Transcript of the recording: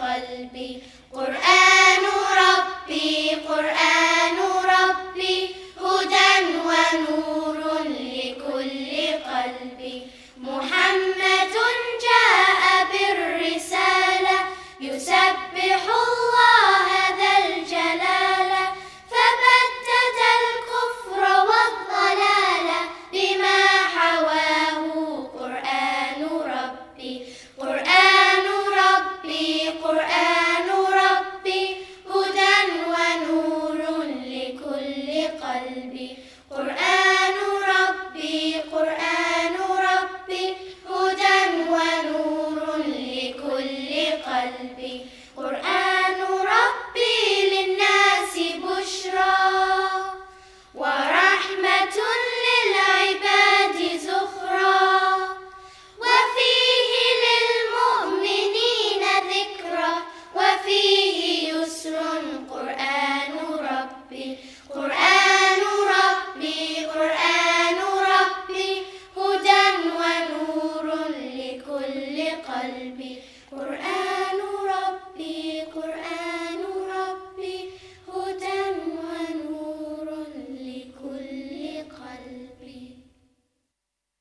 قلبي. قرآن ربي قرآن ربي هدى ونور لكل قلبي. قلبي. قرآن ربي للناس بشرى ورحمة للعباد زخرى وفيه للمؤمنين ذكرى وفيه يسر قرآن ربي. قرآن ربي قرآن ربي هدى ونور لكل قلب.